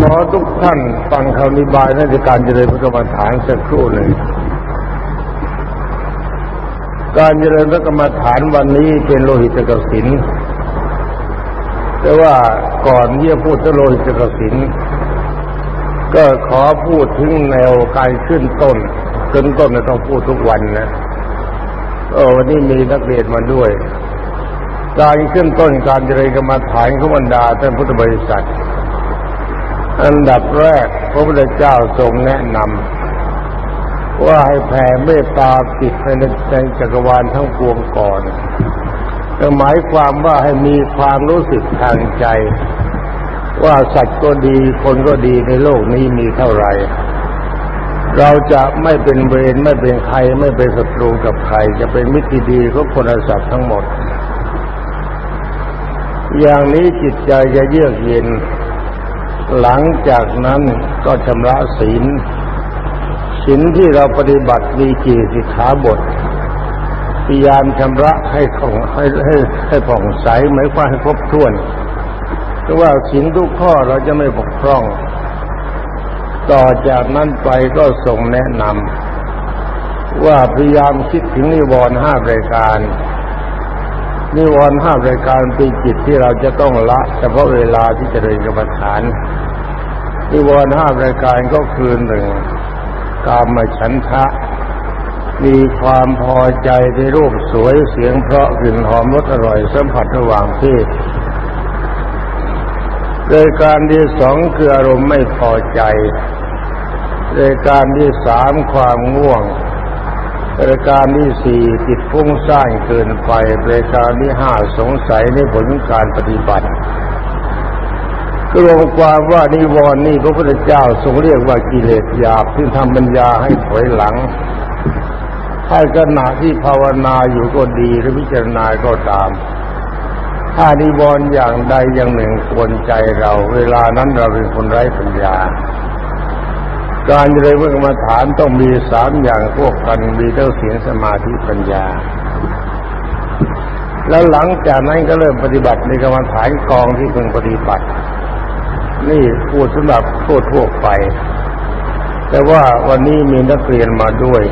ขอทุกท่านฟังคำนิบายราชการเจริญพระกรรมฐานสักครู่หนึ่งการเจริญพระกรรมฐานวันนี้เป็นโลหิตกสินแต่ว่าก่อนที่จะพูดถึงโลหิตกสินก็ขอพูดถึงแนวการขึ้นต้น ขึ้นต้นต้องพูดทุกวันนะเออวันนี้มีนักเรียนมาด้วย การขึ้นต้นการเจริญกรรมฐานของบรรดาท่านพุทธบริษัท อันดับแรกพระพุทธเจ้าทรงแนะนำว่าให้แผ่เมตตาจิตในในจักรวาลทั้งปวงก่อนหมายความว่าให้มีความรู้สึกทางใจ ว่าสัตว์ก็ดีคนก็ดีในโลกนี้มีเท่าไหร่ เราจะไม่เป็นเวรไม่เป็นใครไม่เป็นศัตรูกับใคร จะเป็นมิตรดีของคนสัตว์ทั้งหมด อย่างนี้จิตใจจะเยือกเย็น หลังจากนั้นก็ชำระศีลศีลที่เราปฏิบัติมีกี่สิกขาบทพยายามชำระให้ของให้ให้ให้ผ่องใสหมายความให้ครบถ้วนเพราะว่าศีลทุกข้อเราจะไม่บกพร่อง ต่อจากนั้นไปก็ส่งแนะนำว่าพยายามคิดถึงนิวรณ์ห้ารายการนิวรณ์ห้ารายการเป็นจิตที่เราจะต้องละ เฉพาะเวลาที่จะเรียนกรรมฐาน นิวรณ์ห้ารายการก็คือหนึ่งกามฉันทะ มีความพอใจในรูปสวยเสียงเพราะกลิ่นหอมรสอร่อยสัมผัสระหว่างเพศรายการที่สองคืออารมณ์ไม่พอใจรายการที่สามความง่วงรายการที่สี่จิตฟุ้งซ่านเกินไปรายการที่ห้าสงสัยในผลการปฏิบัติ รวมความว่านิวรณ์นี่พระพุทธเจ้าทรงเรียกว่ากิเลสหยาบที่ทำปัญญาให้ถอยหลังถ้าขณะที่ภาวนาอยู่ก็ดีหรือพิจารณาก็ตาม ถ้านิวรณ์อย่างใดอย่างหนึ่งกวนใจเรา เวลานั้นเราเป็นคนไร้ปัญญา การเจริญกรรมฐานต้องมีสามอย่างพวกกันมีเท่าเสียงสมาธิปัญญา แล้วหลังจากนั้นก็เริ่มปฏิบัติในกรรมฐานกองที่เพึงปฏิบัติ นี่พูดสำหรับทั่วทั่วไป แต่ว่าวันนี้มีนักเรียนมาด้วย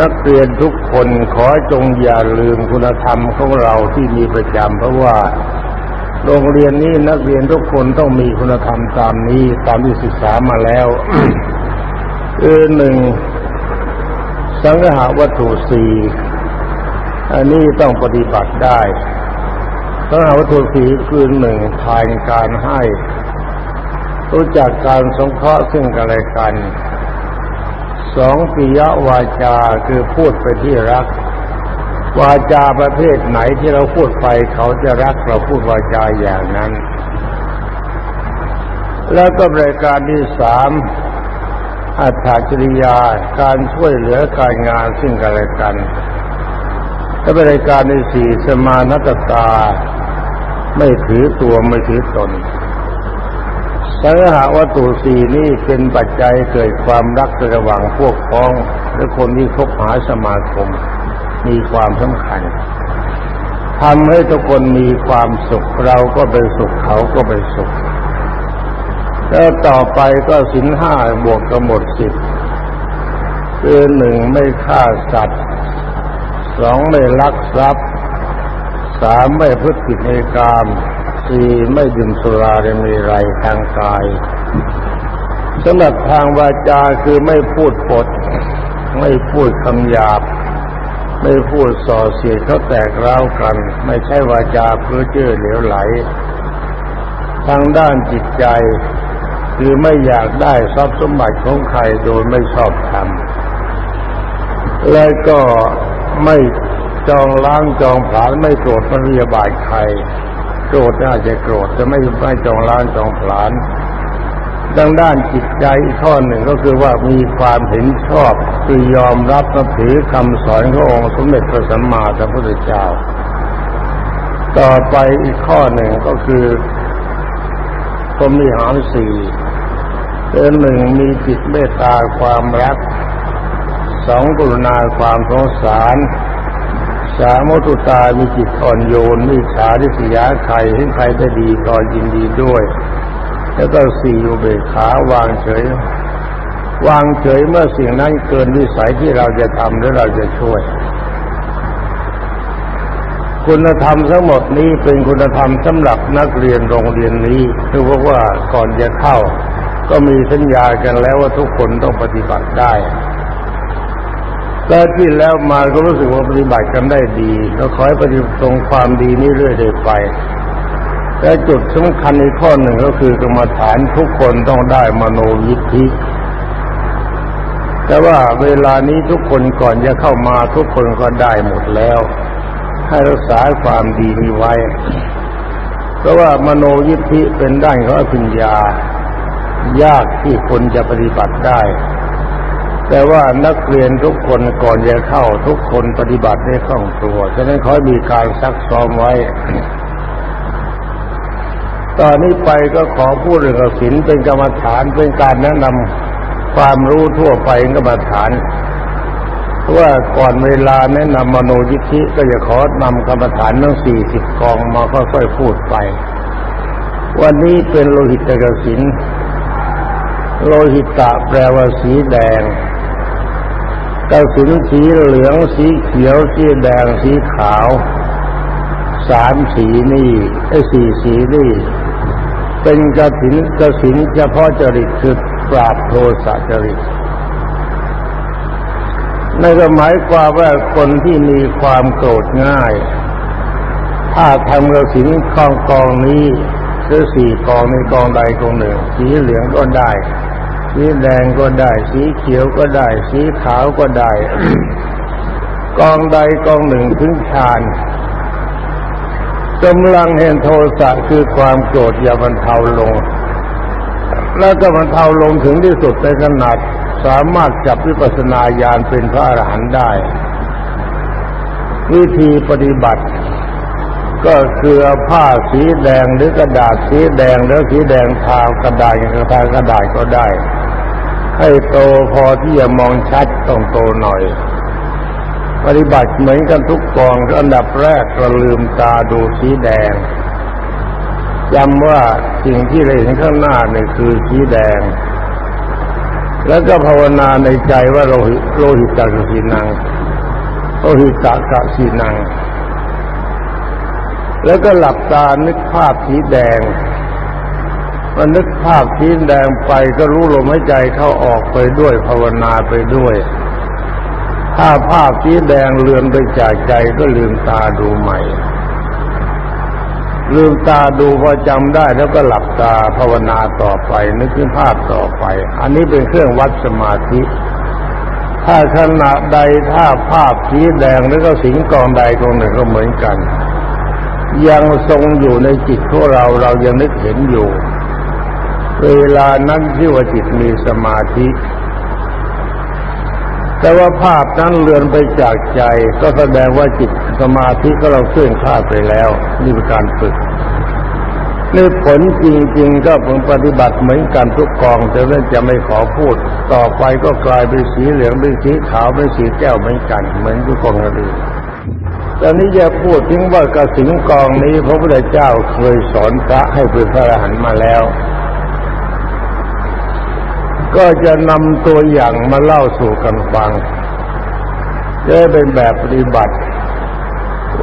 นักเรียนทุกคนขอจงอย่าลืมคุณธรรมของเราที่มีประจำเพราะว่า โรงเรียนนี้นักเรียนทุกคนต้องมีคุณธรรมตามนี้ตามที่ศึกษามาแล้วคือหนึ่งสังหาวัตถุสี่อันนี้ต้องปฏิบัติได้ สังหาวัตถุสีคือหนึ่งทานการให้ รู้จักการสงเคราะห์ซึ่งกันและกันสองปิยวาจาคือพูดไปที่รัก วาจาประเภทไหนที่เราพูดไปเขาจะรักเราพูดวาจาอย่างนั้น แล้วก็รายการที่สามอัตถจริยาการช่วยเหลือการงานซึ่งกันและกัน และรายการที่สี่สมานัตตา ไม่ถือตัวไม่ถือตนสังหาวัตถุสี่นี่เป็นปัจจัยเกิดความรักระหว่างพวกพ้องและคนที่คบหาสมาคม มีความสำคัญทำให้ทุกคนมีความสุขเราก็เป็นสุขเขาก็เป็นสุข แล้วต่อไปก็สินห้าบวกกับหมดสิบคือหนึ่งไม่ฆ่าสัตว์ สองไม่ลักทรัพย์สามไม่พฤติในกรรมสี่ไม่ดื่มสุราเรมีไรทางกายสำหรับทางวาจาคือไม่พูดปด ไม่พูดคำหยาบ ไม่พูดส่อเสียดเขาแตกร้าวกัน ไม่ใช่วาจาเพื่อเจือเหลวไหล ทางด้านจิตใจ คือไม่อยากได้ทรัพย์สมบัติของใครโดยไม่ชอบธรรมและก็ ไม่จองล้างจองผลาญไม่โกรธไม่พยาบาทใครโกรธน่าจะโกรธจะไม่ไม่จองล้านจองผลานดังด้านจิตใจอีกข้อหนึ่งก็คือว่ามีความเห็นชอบคือยอมรับนับถือคำสอนขององค์สมเด็จพระสัมมาสัมพุทธเจ้า ต่อไปอีกข้อหนึ่งก็คือพรมีหารสี่เอหนึ่งมีจิตเมตตาความรัก สองกรุณาความสงสารสามุตุตามีจิตอ่อนโยนมีฉาดิสยาใครให้ใครได้ดีก็ยินดีด้วย แล้วก็สี่อุเบกขาวางเฉย วางเฉยเมื่อสิ่งนั้นเกินวิสัยที่เราจะทำหรือเราจะช่วย คุณธรรมทั้งหมดนี้เป็นคุณธรรมสำหรับนักเรียนโรงเรียนนี้คือเพราะว่าก่อนจะเข้า ก็มีสัญญากันแล้วว่าทุกคนต้องปฏิบัติได้ แต่ที่แล้วมาก็รู้สึกว่าปฏิบัติกันได้ดีแล้วขอให้ปฏิบัติตรงความดีนี้เรื่อยๆไปแต่จุดสำคัญในข้อหนึ่งก็คือกรรมฐานทุกคนต้องได้มโนยิทธิแต่ว่าเวลานี้ทุกคนก่อนจะเข้ามาทุกคนก็ได้หมดแล้ว ให้รักษาความดีนี้ไว้ เพราะว่ามโนยิทธิเป็นด้านของอภิญญายากที่คนจะปฏิบัติได้ แต่ว่านักเรียนทุกคนก่อนจะเข้าทุกคนปฏิบัติได้คล่องตัวฉะนั้นขอมีการซักซ้อมไว้ ตอนนี้ไปก็ขอพูดเรื่องศีลเป็นกรรมฐานเป็นการแนะนำความรู้ทั่วไปกรรมฐานว่าก่อนเวลาแนะนำมโนยิทธิก็จะขอนำกรรมฐานทั้งสี่สิบกองมาค่อยๆพูดไป วันนี้เป็นโลหิตกสินโลหิตะแปลว่าสีแดง กสินสีเหลืองสีเขียวสีแดงสีขาวสามสีนี่ไอ้สี่สีนี่ เป็นกสินกสินเฉพาะจริตคือปราบโทสะจริตนั่นก็หมายความว่าคนที่มีความโกรธง่าย ถ้าทำกระสินกองกองนี้หรือสี่กองในกองใดกองหนึ่ง สีเหลืองก็ได้ สีแดงก็ได้ สีเขียวก็ได้ สีขาวก็ได้ กองใดกองหนึ่งถึงฌานกำลังเห็นโทสะคือความโกรธอย่าบรรเทาลง แล้วก็บรรเทาลงถึงที่สุดในขนาดสามารถจับวิปัสสนาญาณเป็นพระอรหันต์ได้ วิธีปฏิบัติ ก็คือผ้าสีแดงหรือกระดาษสีแดงหรือสีแดงทากระดาษกระทากระดาษก็ได้ ให้โตพอที่จะมองชัดต้องโตหน่อย ปฏิบัติเหมือนกันทุกกองอันดับแรกเราลืมตาดูสีแดงจำว่าสิ่งที่เราเห็นข้างหน้านี่คือสีแดง แล้วก็ภาวนาในใจว่าโลหิโลหิตกสีนังโลหิตกะสีนัง แล้วก็หลับตานึกภาพสีแดง มันนึกภาพสีแดงไปก็รู้ลมหายใจเข้าออกไปด้วยภาวนาไปด้วย ถ้าภาพสีแดงเลือนไปจากใจก็ลืมตาดูใหม่ ลืมตาดูพอจำได้แล้วก็หลับตาภาวนาต่อไป นึกถึงภาพต่อไป อันนี้เป็นเครื่องวัดสมาธิถ้าขณะใดถ้าภาพสีแดงหรือก็สิงกองใดกองหนึ่งก็เหมือนกัน ยังทรงอยู่ในจิตของเราเรายังนึกเห็นอยู่ เวลานั้นที่ว่าจิตมีสมาธิ แต่ว่าภาพนั้นเลือนไปจากใจ ก็แสดงว่าจิตสมาธิก็เราเคลื่อนข้าไปแล้วนี่เป็นการฝึกนี่ผลจริง ๆ ก็ผมปฏิบัติเหมือนกันทุกกอง แต่เรื่องจะไม่ขอพูด ต่อไปก็กลายเป็นสีเหลืองเป็นสีขาวเป็นสีแก้วเหมือนกัน เหมือนทุกกองกันดีตอนนี้จะพูดถึงว่ากระสิงกองนี้พระพุทธเจ้าเคยสอนพระให้เป็นพระอรหันต์มาแล้ว ก็จะนำตัวอย่างมาเล่าสู่กันฟังจะเป็นแบบปฏิบัติ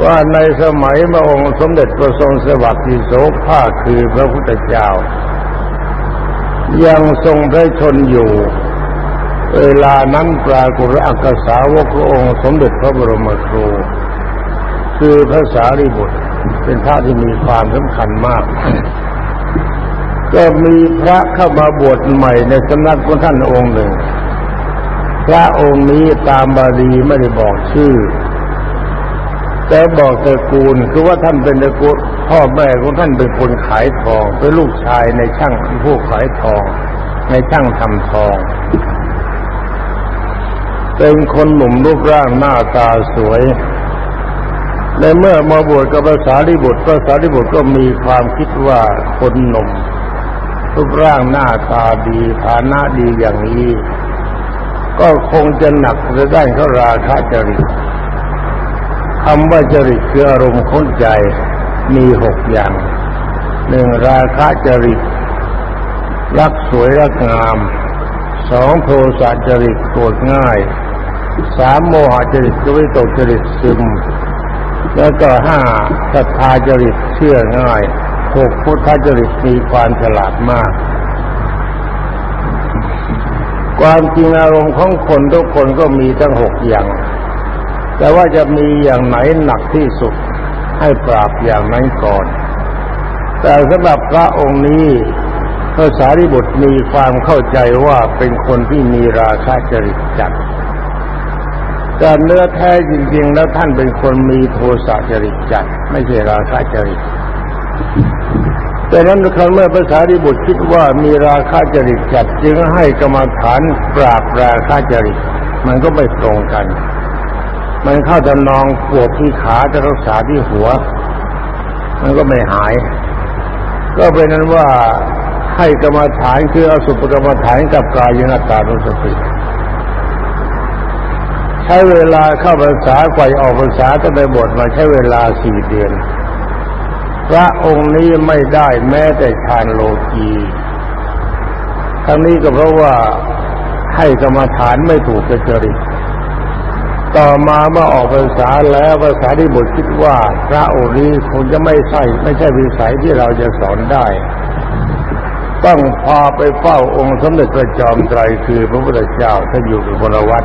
ว่าในสมัยพระองค์สมเด็จพระทรงสวัสดิโสภาคือพระพุทธเจ้า ยังทรงพระชนอยู่ เวลานั้นปรากฏอักษาวกพระองค์สมเด็จพระบรมครู คือพระสารีบุตร เป็นพระที่มีความสำคัญมาก ก็มีพระเข้ามาบวชใหม่ในสำนักของท่านองค์หนึ่ง พระองค์นี้ตามบาลีไม่ได้บอกชื่อ แต่บอกตระกูลคือว่าท่านเป็นตระกูลพ่อแม่ของท่านเป็นคนขายทองเป็นลูกชายในช่างผู้ขายทอง ในช่างทำทอง เป็นคนหนุ่มรูปร่างหน้าตาสวยในเมื่อมาบวชกับภาษาดิบุตรภาษาดิบุตรก็มีความคิดว่าคนหนุ่ม รูปร่างหน้าตาดีฐานะดีอย่างนี้ ก็คงจะหนักในด้านเขาราคะจริตคำว่าจริตคืออารมณ์ของใจมีหกอย่างหนึ่งราคะจริต รักสวยรักงามสองโทสะจริตโกรธง่ายสามโมหจริตก็วิตกจริตซึม แล้วก็ห้าศรัทธาจริตเชื่อง่าย หกพุทธจริตมีความฉลาดมาก ความจริงอารมณ์ของคนทุกคนก็มีทั้งหกอย่าง แต่ว่าจะมีอย่างไหนหนักที่สุดให้ปราบอย่างนั้นก่อน แต่สำหรับพระองค์นี้พระสารีบุตรมีความเข้าใจว่าเป็นคนที่มีราคะจริตจัดแต่เนื้อแท้จริง ๆ แล้วท่านเป็นคนมีโทสะจริตจัด ไม่ใช่ราคะจริต แต่นั้นครั้งเมื่อภาษาดิบุตรคิดว่ามีราคะจริตจัดจึงให้กรรมฐานปราบราคะจริต มันก็ไม่ตรงกัน มันเข้าจะนองปวดที่ขาจะรักษาที่หัว มันก็ไม่หาย ก็เป็นนั้นว่าให้กรรมฐานคืออสุภกรรมฐานกับกายยนตานุสติใช้เวลาเข้าภาษาไกวออกภาษาจะไปบทมาใช้เวลาสี่เดือน พระองค์นี้ไม่ได้แม้แต่ฌานโลกีทั้งนี้ก็เพราะว่าให้กรรมฐานไม่ถูกจริตต่อมาเมื่อออกภาษาแล้วภาษาที่บทคิดว่า พระองค์นี้คงจะไม่ใช่ไม่ใช่วิสัยที่เราจะสอนได้ ต้องพาไปเฝ้าองค์สมเด็จพระจอมไตรคือพระพุทธเจ้าท่านอยู่ในบนวัด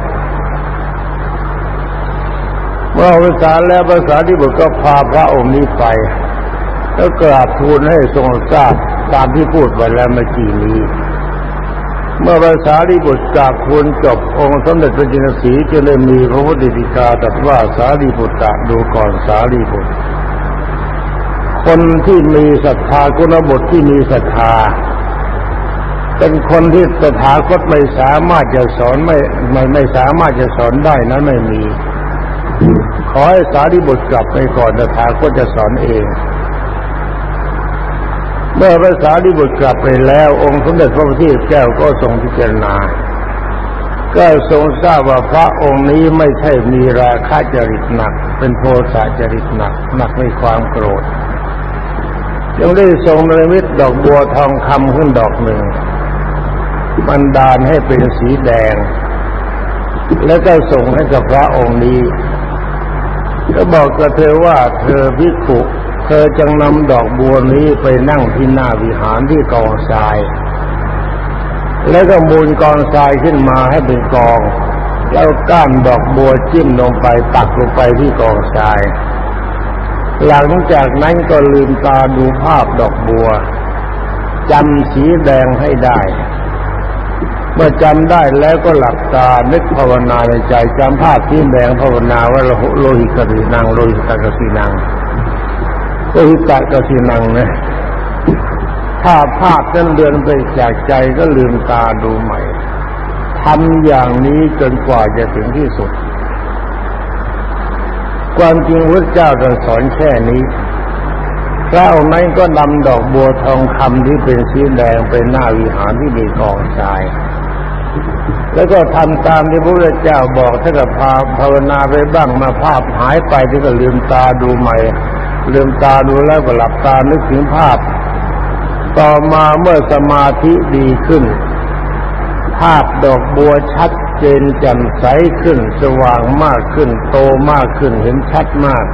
เมื่อภาษาแล้วภาษาที่บุตรก็พาพระองค์นี้ไป แล้วกราบทูลให้ทรงทราบตามที่พูดไว้แล้วเมื่อกี้นี้ เมื่อภาษาลีบุตรกราบทูลจบองค์สมเด็จพระจินสีจะเลยมีพระพุทธดิกาตรัสว่าสารีบุตรดูก่อนสารีบุตร คนที่มีศรัทธากุณบุตรที่มีศรัทธาเป็นคนที่สถาคตไม่สามารถจะสอนไม่ไม่ไม่สามารถจะสอนได้นั้นไม่มี ขอให้สารีบุตรกลับไปก่อนสถาคตจะสอนเอง เมื่อภาษาดิบุตรกลับไปแล้ว องค์สมเด็จพระพุทธเจ้าก็ทรงพิจารณา ก็ทรงทราบว่าพระองค์นี้ไม่ใช่มีราคะจริตหนัก เป็นโทสะจริตหนัก หนักในความโกรธยังได้ทรงนมิตดอกบัวทองคำขึ้นดอกหนึ่งบันดาลให้เป็นสีแดง แล้วก็ส่งให้กับพระองค์นี้ ก็บอกกับเธอว่าเธอพิกุ เธอจงนำดอกบัวนี้ไปนั่งที่หน้าวิหารที่กองทราย แล้วก็มูลกองทรายขึ้นมาให้เป็นกอง แล้วก้านดอกบัวจิ้มลงไปตักลงไปที่กองทราย หลังจากนั้นก็ลืมตาดูภาพดอกบัวจำสีแดงให้ได้ เมื่อจำได้แล้วก็หลับตานึกภาวนาในใจจำภาพสีแดงภาวนาว่าโลหิตกรีนางโลหิตกรีนาง ก็หิตะกสินังนะถ้าภาพนั้นเดือนไปจากใจก็ลืมตาดูใหม่ทำอย่างนี้จนกว่าจะถึงที่สุด ความจริงพระเจ้าจะสอนแค่นี้พระองค์นั้นก็นำดอกบัวทองคำที่เป็นสีแดงไปหน้าวิหารที่มีกองทรายแล้วก็ทำตามที่พระพุทธเจ้าบอกถ้ากับพาภาวนาไปบ้างมาภาพหายไปที่ก็ลืมตาดูใหม่ ลืมตาดูแล้วก็หลับตานึกถึงภาพ ต่อมาเมื่อสมาธิดีขึ้น ภาพดอกบัวชัดเจนแจ่มใสขึ้น สว่างมากขึ้น โตมากขึ้นเห็นชัดมาก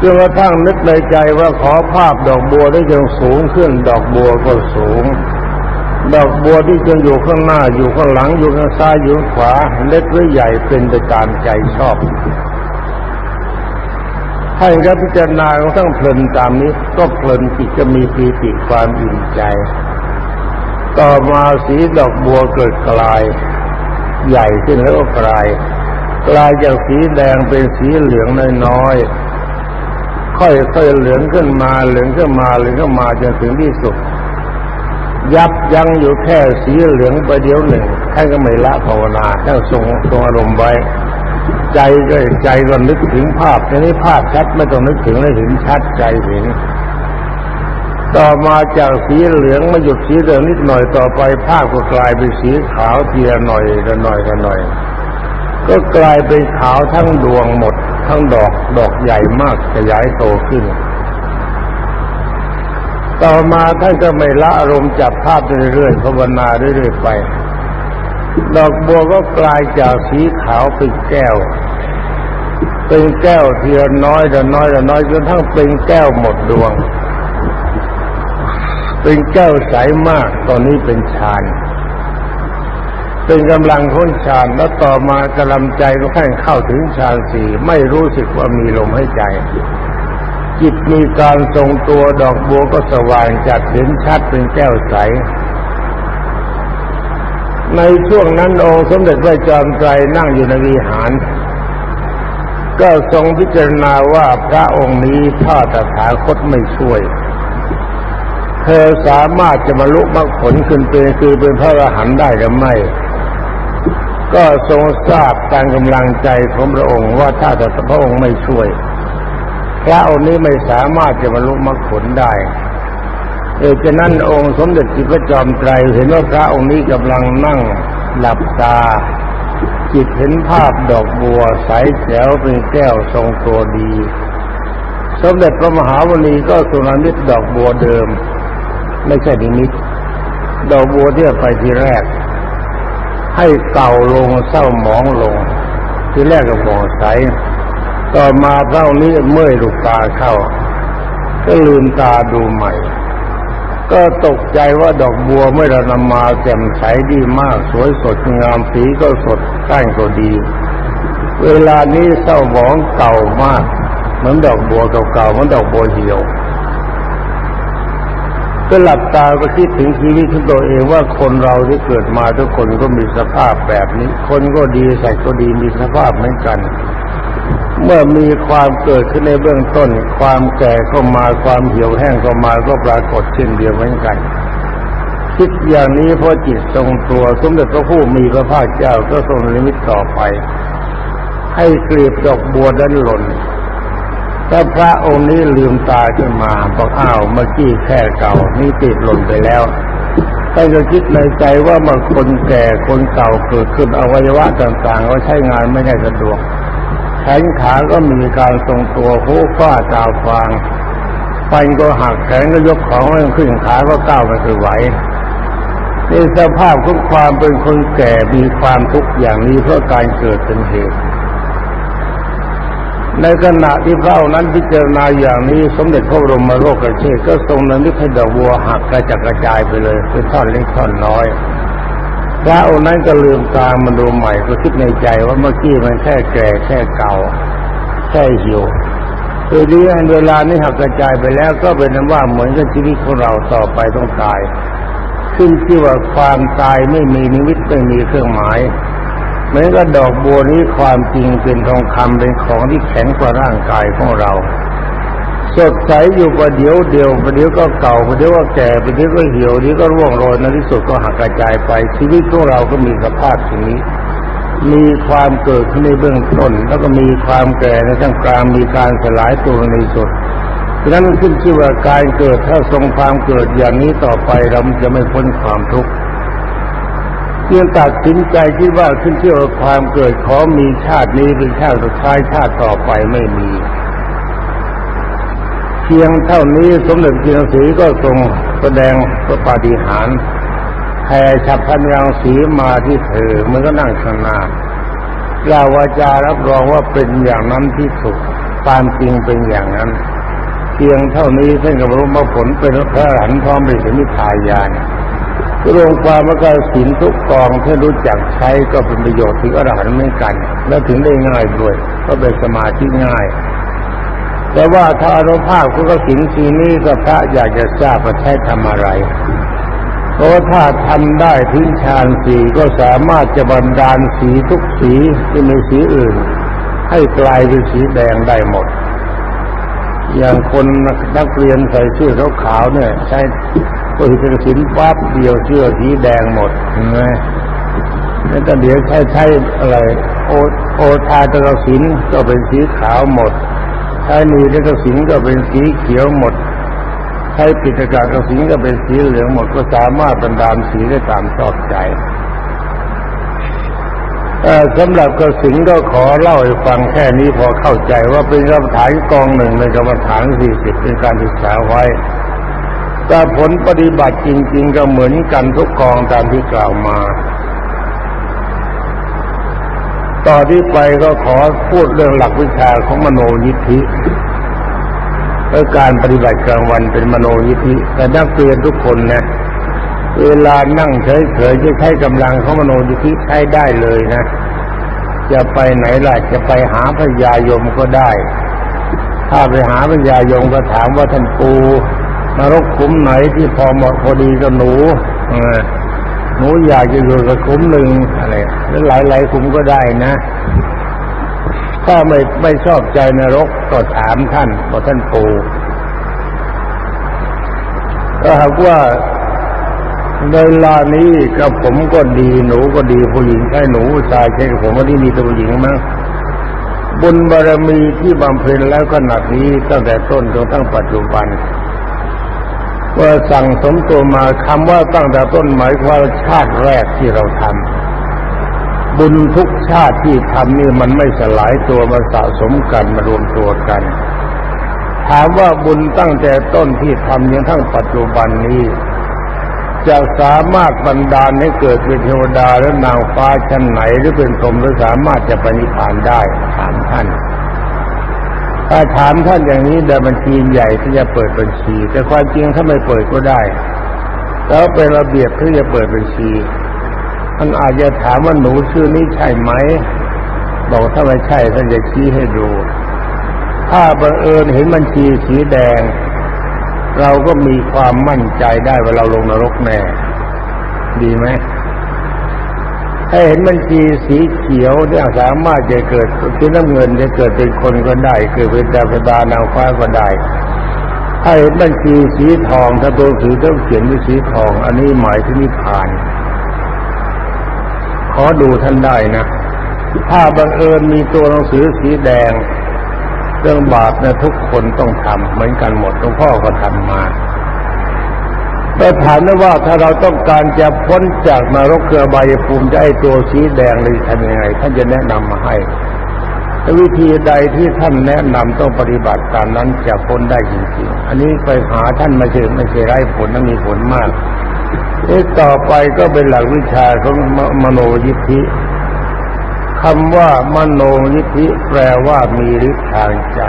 จนกระทั่งนึกในใจว่าขอภาพดอกบัวได้จงสูงขึ้น ดอกบัวก็สูง ดอกบัวที่จงอยู่ข้างหน้าอยู่ข้างหลังอยู่ข้างซ้ายอยู่ขวาเล็กหรือใหญ่เป็นไปตามใจชอบ ท่านก็พิจารณาต้องเพลินตามนี้ ก็เพลินจิตจะมีปีติความอิ่มใจ ต่อมาสีดอกบัวเกิดกลาย ใหญ่ขึ้นแล้วก็กลายกลายจากสีแดงเป็นสีเหลืองน้อยๆค่อยๆเหลืองขึ้นมาเหลืองขึ้นมาเหลืองขึ้นมาจนถึงที่สุด ยับยั้งอยู่แค่สีเหลืองไปเดียวหนึ่งท่านก็ไม่ละภาวนาท่านทรงทรงอารมณ์ไว้ ใจก็ใจก็นึกถึงภาพทีนี้ภาพชัดไม่ต้องนึกถึงเลยเห็นชัดใจเห็น ต่อมาจากสีเหลืองมาหยุดสีเหลืองนิดหน่อยต่อไป ภาพก็กลายเป็นสีขาวเทียหน่อยกันหน่อยกันหน่อย ก็กลายเป็นขาวทั้งดวงหมด ทั้งดอกดอกใหญ่มากขยายโตขึ้น ต่อมาท่านก็ไม่ละอารมณ์จับภาพเรื่อยๆภาวนาเรื่อยๆไป ดอกบัวก็กลายจากสีขาวเป็นแก้ว เป็นแก้วเทียนน้อยแต่น้อยแต่น้อยจนทั้งเป็นแก้วหมดดวง เป็นแก้วใสมากตอนนี้เป็นฌานเป็นกำลังพ้นฌานแล้วต่อมากำลังใจก็ค่เข้าถึงฌานสี่ไม่รู้สึกว่ามีลมให้ใจ จิตมีการทรงตัวดอกบัวก็สว่างจัดเห็นชัดเป็นแก้วใส ในช่วงนั้นองค์สมเด็จพระจอมไตรนั่งอยู่ในวิหาร ก็ทรงพิจารณาว่าพระองค์นี้ถ้าตถาคตไม่ช่วย เธอสามารถจะมาลุกมรรคผลขึ้นเป็นคือเป็นพระอรหันต์ได้หรือไม่ ก็ทรงทราบการกำลังใจของพระองค์ว่าถ้าแต่พระองค์ไม่ช่วย พระองค์นี้ไม่สามารถจะบรรลุมรรคผลได้ เออฉะนั้นองค์สมเด็จจิพระจอมไตรเห็นว่าพระองค์นี้กำลังนั่งหลับตา จิตเห็นภาพดอกบัวใสแจ๋วเป็นแก้วทรงตัวดี สมเด็จพระมหาวลีก็สุนันิตดอกบัวเดิม ไม่ใช่ดิมิตดอกบัวที่ไปทีแรก ให้เก่าลงเศร้าหมองลง ทีแรกก็มองใสต่อมาเท่านี้เมื่อยลูกตาเข้า ก็ลืมตาดูใหม่ ก็ตกใจว่าดอกบัวเมื่อเรานำมาแจ่มใสดีมากสวยสดงามสีก็สดก้านก็ดี เวลานี้เศร้าหมองเก่ามาก เหมือนดอกบัวเก่าๆเหมือนดอกบัวเหี่ยวก็หลับตาก็คิดถึงชีวิตของตัวเองว่าคนเราที่เกิดมาทุกคนก็มีสภาพแบบนี้ คนก็ดีใส่ก็ดีมีสภาพเหมือนกัน เมื่อมีความเกิดขึ้นในเบื้องต้น ความแก่เข้ามาความเหี่ยวแห้งเข้ามาก็ปรากฏเช่นเดียวกัน คิดอย่างนี้พราะจิตทรงตัวสมเด็จพระผู้มีพระภาคเจ้าก็ทรงลิมิตต่อไป ให้กลีบดอกบัวดันหล่นถ้าพระองค์นี้ลืมตาขึ้นมาบอกอ้าวเมื่อกี้แค่เก่านี่ติดหล่นไปแล้วท่านก็คิดในใจว่าเมื่อคนแก่คนเก่าเกิดขึ้นอวัยวะต่างๆ ก็ใช้งานไม่ได้สะดวก แขนขาก็มีการทรงตัวหูฟ้าตาฟางฟันก็หักแขนก็ยกของไม่ขึ้นขาก็ก้าวไม่คยไหวในสภาพของความเป็นคนแก่มีความทุกข์อย่างนี้เพราะการเกิดเป็นเหตุ ในขณะที่พระนั้นพิจารณาอย่างนี้สมเด็จพระบรมโลกเชษก็ทรงนั้นนิพพดอกบัวหักกระจัดกระจายไปเลยเป็นท่อนเล็กท่อนน้อย พระองค์นั้นก็ลืมตามาดูใหม่ก็คิดในใจว่าเมื่อกี้มันแค่แก่แค่เก่า แค่หิวคือดีเวลานี้หักกระจายไปแล้วก็เป็นนั้นว่าเหมือนกับชีวิตของเราต่อไปต้องตาย ขึ้นที่ว่าความตายไม่มีนิมิตไม่มีเครื่องหมายเหมือนกับดอกบัวนี้ความจริงเป็นทองคำเป็นของที่แข็งกว่าร่างกายของเรา สดใสอยู่ประเดี๋ยวเดียวประเดี๋ยวก็เก่าประเดี๋ยวก็แก่ประเดี๋ยวก็เหี่ยวเดี๋ยวก็ร่วงโรยในที่สุดก็หักกระจายไป ชีวิตของเราก็มีสภาพอย่างนี้ มีความเกิดขึ้นในเบื้องต้น แล้วก็มีความแก่ในท่ามกลางมีการสลายตัวในสุดดังนั้นขึ้นชื่อว่าการเกิดถ้าทรงความเกิดอย่างนี้ต่อไปเราจะไม่พ้นความทุกข์เพียงตัดสินใจที่ว่าขึ้นชื่อว่าความเกิดขอมีชาตินี้เป็นชาติสุดท้ายชาติต่อไปไม่มี เพียงเท่านี้สมเด็จจีนสีก็ทรงแสดงพระปาฏิหาริย์แผ่ฉับพันยังสีมาที่เธอมันก็นั่งข้างหน้ากล่าววาจารับรองว่าเป็นอย่างนั้นที่สุดความจริงเป็นอย่างนั้น เพียงเท่านี้ท่านก็รู้ว่าผลเป็นพระหันพร้อมไปถึงนิพพายานรวมความว่าการศีลทุกกองที่รู้จักใช้ก็เป็นประโยชน์ถึงอรหันต์เหมือนกัน แล้วถึงได้ง่ายด้วย ก็เป็นสมาธิง่าย แต่ว่าถ้าอนุภาพของกสินสีนี้ก็พระอยากจะทราบว่าใช้ทำอะไรเพราะถ้าทำได้ทิ้งฌานสีก็สามารถจะบันดาลสีทุกสีที่มีสีอื่น ให้กลายเป็นสีแดงได้หมด อย่างคนนักเรียนใส่เสื้อขาวเนี่ย ใช้ก็เป็นสินปั๊บเดียวเสื้อสีแดงหมดเห็นไหมแล้วก็เดี๋ยวใช้ใช้อะไร โอโอทาตะสินก็เป็นสีขาวหมด ใช้มีแล้วก็สิงก็เป็นสีเขียวหมดใช้ปิดอากาศก็สิงก็เป็นสีเหลืองหมดก็สามารถบรรดาลสีได้ตามชอบใจสำหรับกระสิงก็ขอเล่าให้ฟังแค่นี้พอเข้าใจว่าเป็นกรรมฐานกองหนึ่งในกรรมฐานสี่สิบเป็นการศึกษาไว้ แต่ผลปฏิบัติจริง ๆ ก็เหมือนกันทุกกองตามที่กล่าวมา ต่อที่ไปก็ขอพูดเรื่องหลักวิชาของมโนยิทธิเพื่อการปฏิบัติกลางวันเป็นมโนยิทธิแต่นักเรียนทุกคนนะ เวลานั่งเฉยๆจะใช้กำลังของมโนยิทธิใช้ได้เลยนะ จะไปไหนล่ะจะไปหาพญายมก็ได้ ถ้าไปหาพญายมก็ถามว่าท่านปูนรกคุ้มไหนที่พอเหมาะพอดีกับหนู หนูอยากจะอยู่กับคุ้มหนึ่งอะไรหรือหลายหลายคุ้มก็ได้นะ ถ้าไม่ไม่ชอบใจนรกก็ถามท่านว่าท่านปูถ้าหากว่าในเวลานี้กับผมก็ดีหนูก็ดีผู้หญิงใช่หนูชายใช่ผมว่าที่มีตัวหญิงมั้งบุญบารมีที่บำเพ็ญแล้วขนาดนี้ตั้งแต่ต้นจนตั้งปัจจุบัน ว่าสั่งสมตัวมาคำว่าตั้งแต่ต้นหมายความชาติแรกที่เราทำบุญทุกชาติที่ทำนี่มันไม่สลายตัวมาสะสมกันมารวมตัวกัน ถามว่าบุญตั้งแต่ต้นที่ทำยังทั้งปัจจุบันนี้ จะสามารถบันดาลให้เกิดเป็นเทวดาและนางฟ้าชั้นไหนหรือเป็นพรหมหรือสามารถจะปณิพานได้ถามท่าน ถ้าถามท่านอย่างนี้แต่บัญชีใหญ่ที่จะเปิดบัญชี แต่ความจริงถ้าไม่เปิดก็ได้ แล้วเป็นระเบียบที่จะเปิดบัญชีท่านอาจจะถามว่าหนูชื่อนี้ใช่ไหมบอกถ้าไม่ใช่ท่านจะชี้ให้ดู ถ้าบังเอิญเห็นบัญชีสีแดง เราก็มีความมั่นใจได้ว่าเราลงนรกแน่ ดีไหม ถ้าเห็นบัญชีสีเขียวเนี่ยสามารถจะเกิดสีน้ำเงินจะเกิดเป็นคนก็ได้ เกิดเป็นดาวดานางฟ้าก็ได้ ถ้าเห็นบัญชีสีทองถ้าตัวสือต้องเขียนด้วยสีทอง อันนี้หมายถึงนิพพาน ขอดูท่านได้นะถ้าบังเอิญมีตัวหนังสือสีแดง เรื่องบาปนะทุกคนต้องทำเหมือนกันหมดหลวงพ่อก็ทำมา แต่ถามว่าถ้าเราต้องการจะพ้นจากนรกเกือบายภูมิจะไอตัวสีแดงเลยทำยังไงท่านจะแนะนำมาให้วิธีใดที่ท่านแนะนำต้องปฏิบัติตามนั้นจะพ้นได้จริงๆ อันนี้ไปหาท่านมาเจอไม่ใช่ไร้ผลนะมีผลมากที่ต่อไปก็เป็นหลักวิชาของมโนยิทธิคำว่ามโนยิทธิแปลว่ามีฤทธิ์ทางใจ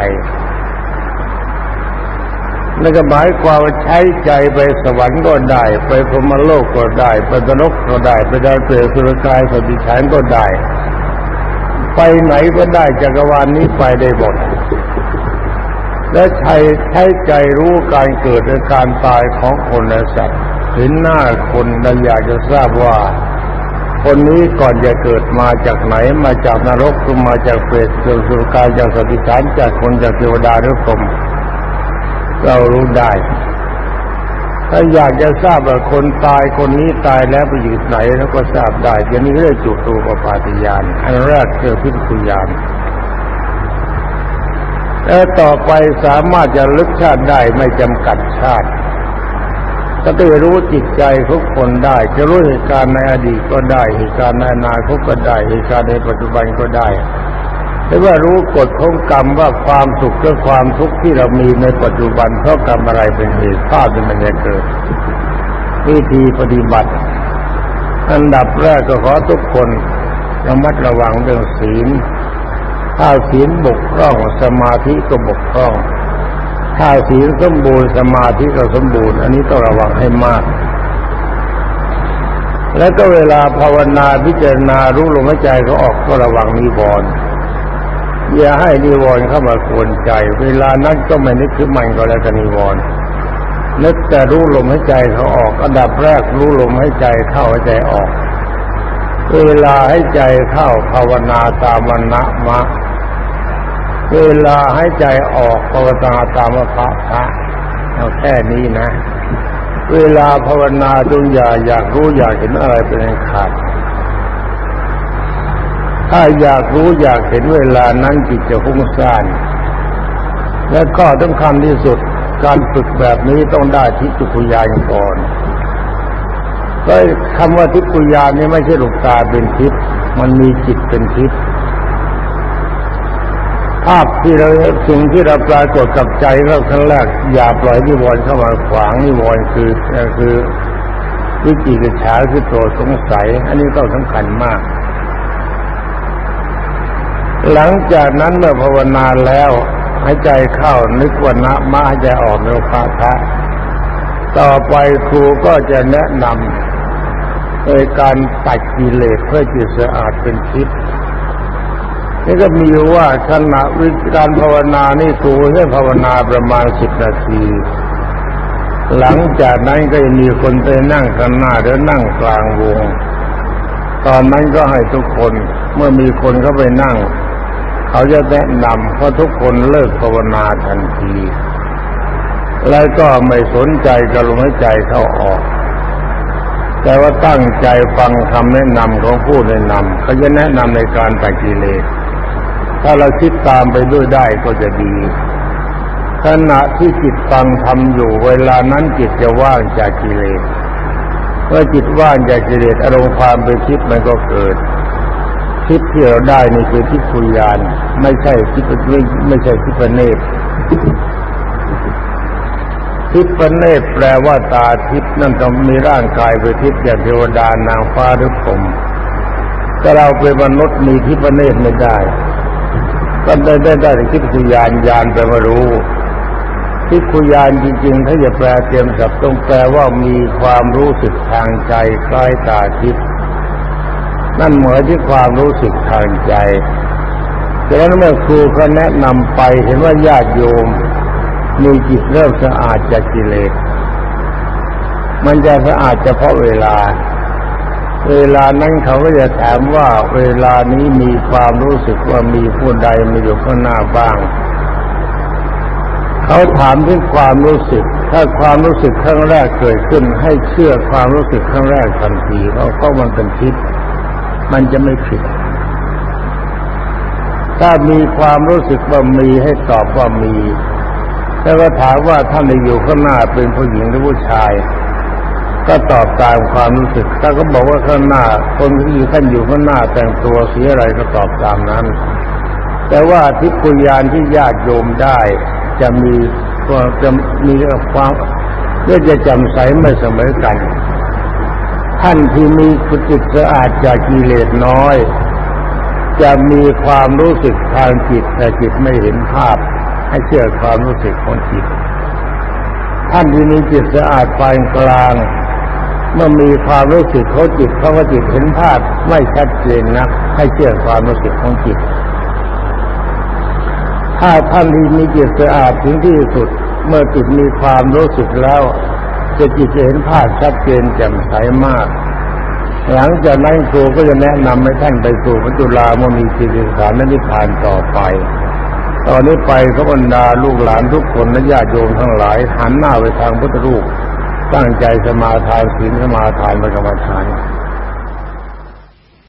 นั่นก็หมายความว่าใช้ใจไปสวรรค์ก็ได้ ไปพรหมโลกก็ได้ ไปนรกก็ได้ ไปดาวเปรตสุรกายสติฉานก็ได้ ไปไหนก็ได้จักรวาลนนี้ไปได้หมดและใช้ใช้ใจรู้การเกิดและการตายของคนและสัตว์เห็นหน้าคนเราอยากจะทราบว่า คนนี้ก่อนจะเกิดมาจากไหน มาจากนรกหรือมาจากเปรตจากสุรกายจากสติฉานจากคนจากเทวดาหรือพรหม เรารู้ได้ ถ้าอยากจะทราบว่าคนตายคนนี้ตายแล้วไปอยู่ไหนแล้วก็ทราบได้อย่างนี้เรียกจุตูปปาติยานอันแรกคือพิคุยานแล้วต่อไปสามารถจะลึกชาติได้ไม่จำกัดชาติก็จะรู้จิตใจทุกคนได้ จะรู้เหตุการณ์ในอดีตก็ได้เหตุการณ์ในอนาคตก็ได้เหตุการณ์ในปัจจุบันก็ได้ หรือว่ารู้กฎของกรรมว่าความสุขกับความทุกข์ที่เรามีในปัจจุบันเพราะกรรมอะไรเป็นเหตุภาพเป็นมันจะเกิดวิธีปฏิบัติ อันดับแรกก็ขอทุกคนระมัดระวังเรื่องศีล ถ้าศีลบกพร่องสมาธิก็บกพร่อง ถ้าศีลสมบูรณ์สมาธิก็สมบูรณ์ อันนี้ต้องระวังให้มาก แล้วก็เวลาภาวนาพิจารณารู้ลมหายใจเขาออกก็ระวังนิวรณ์ อย่าให้นิวรณ์เข้ามากวนใจ เวลานั้นก็ไม่นึกถึงมันก็แล้วกันนิวรณ์นึกแต่รู้ลมหายใจเขาออกอันดับแรกรู้ลมหายใจเข้าหายใจออก เวลาให้ใจเข้าภาวนาตามวันนะมะ เวลาให้ใจออกภาวนาตามพระพระเอาแค่นี้นะ เวลาภาวนาจงอย่าอยากรู้อยากเห็นอะไรเป็นขาด ถ้าอยากรู้อยากเห็นเวลานั้นจิตจะฟุ้งซ่านและก็ต้องคำที่สุดการฝึกแบบนี้ต้องได้ทิฏฐิญาณก่อนก็คำว่าทิฏฐิญาณนี่ไม่ใช่ลูกตาเป็นทิพย์มันมีจิตเป็นทิพย์ภาพที่เราสิ่งที่เราปรากฏกับใจเราครั้งแรกอย่าปล่อยนิวรณ์เข้ามาขวางนิวรณ์คือคือวิจิกิจฉาคือตัวสงสัย อันนี้ต้องสำคัญมาก หลังจากนั้นเมื่อภาวนาแล้วหายใจเข้านึกว่านะมาหายใจออกโนภาทะต่อไปครูก็จะแนะนำโดยการตัดกิเลสเพื่อจิตสะอาดเป็นทิพย์นี่ก็มีว่าขณะวิการภาวนานี่ครูให้ภาวนาประมาณสิบนาที หลังจากนั้นก็จะมีคนไปนั่งข้างหน้าหรือนั่งกลางวง ตอนนั้นก็ให้ทุกคนเมื่อมีคนเข้าไปนั่ง เขาจะแนะนำเพราะทุกคนเลิกภาวนาทันที แล้วก็ไม่สนใจกับลมหายใจเข้าออก แต่ว่าตั้งใจฟังคำแนะนำของผู้แนะนำเขาจะแนะนำในการตัดกิเลสถ้าเราคิดตามไปด้วยได้ก็จะดี ขณะที่จิตฟังทำอยู่เวลานั้นจิตจะว่างจากกิเลสเมื่อจิตว่างจากกิเลสอารมณ์ความเป็นทิพย์มันก็เกิด ทิพย์ที่เราได้นี่คือทิพยุญาณไม่ใช่ทิพย์ไม่ไม่ใช่ทิพยเนตรทิพยเนตรแปลว่าตาทิพย์นั่นต้องมีร่างกายเป็นทิพย์อย่างเทวดานางฟ้าหรือผมแต่เราเป็นมนุษย์มีทิพยเนตรไม่ได้ก็ได้ได้ได้ทิพยานยานแปลว่ารู้ทิพยานจริงๆ ถ้าจะแปลเตรียมศัพท์ต้องแปลว่ามีความรู้สึกทางใจคล้ายตาทิพย์ นั่นเหมือนที่ความรู้สึกทางใจดังนั้นเมื่อครูเขาแนะนำไปเห็นว่าญาติโยมมีจิตเริ่มสะอาดจากกิเลส มันจะสะอาดเฉพาะเวลา เวลานั้นเขาก็จะถามว่าเวลานี้มีความรู้สึกว่ามีผู้ใดมาอยู่ข้างหน้าบ้าง เขาถามถึงความรู้สึก ถ้าความรู้สึกครั้งแรกเกิดขึ้น ให้เชื่อความรู้สึกครั้งแรกทันทีเพราะก็มันเป็นทิพย์ มันจะไม่ผิด ถ้ามีความรู้สึกว่ามีให้ตอบว่ามี แล้วก็ถามว่าท่านอยู่ข้างหน้าเป็นผู้หญิงหรือผู้ชาย ก็ตอบตามความรู้สึก ถ้าก็บอกว่าข้างหน้า คนที่อยู่ท่านอยู่ข้างหน้าแต่งตัวสีอะไรก็ตอบตามนั้น แต่ว่าทิพยานที่ญาติโยมได้ จะมีจะมีความเพื่อจะจำใสไม่เสมอกัน ท่านที่มีจิตสะอาดจากกิเลสน้อย จะมีความรู้สึกทางจิตแต่จิตไม่เห็นภาพ ให้เชื่อความรู้สึกของจิต ท่านที่มีจิตสะอาดปานกลาง เมื่อมีความรู้สึกเขาจิตเขาว่าจิตเห็นภาพไม่ชัดเจนนักให้เชื่อความรู้สึกของจิต ถ้าท่านที่มีจิตสะอาดถึงที่สุดเมื่อจิตมีความรู้สึกแล้ว จะจิตจะเห็นภาพชัดเจนแจ่มใสมาก หลังจากนั้นครูก็จะแนะนำให้ท่านไปสู่พระจุลามณีจิตสารนิพพานต่อไป ตอนนี้ไปขบรรดาลูกหลานทุกคนและญาติโยมทั้งหลายหันหน้าไปทางพุทธรูปตั้งใจสมาทานศีลสมาทานประกรรมฐาน